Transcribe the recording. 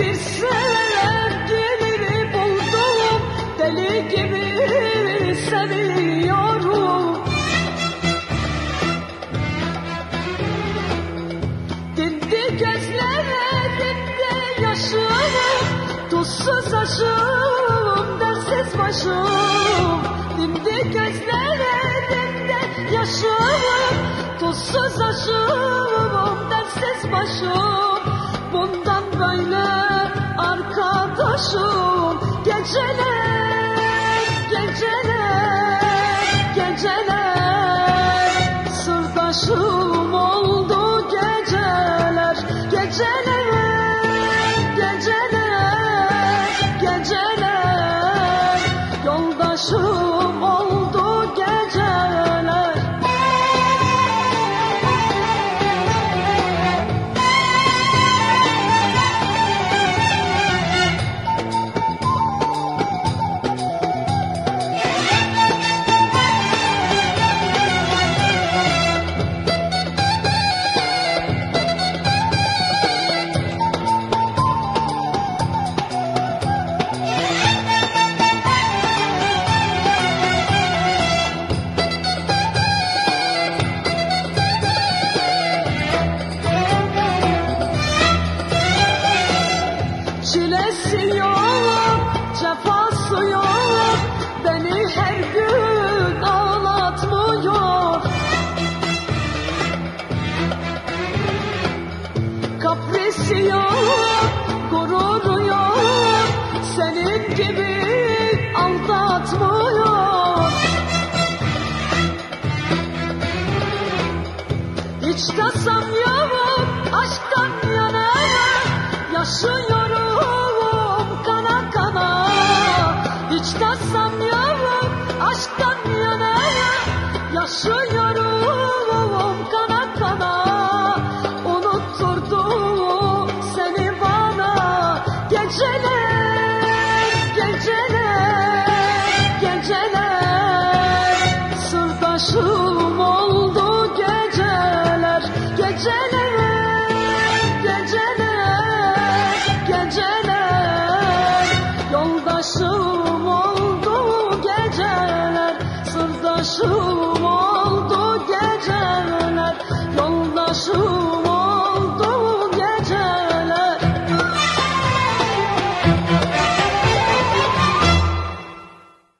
Bir sevgili buldum Deli gibi seviyorum. Dindi gözlerinde yaşım Tuzsuz aşım dersiz başım. Dindi gözlerinde yaşım Tuzsuz aşım dersiz başım arkadaşım Geceler, yok, cefası yok Beni her gün ağlatmıyor. Kaprisi yok, gururu yok Senin gibi aldatmıyor. Hiç yok Uçuyorum kana kana. Unutturdu seni bana. Geceler, geceler, geceler Sırdaşım oldu geceler. Geceler, geceler, geceler Yoldaşım oldu geceler. Sırdaşım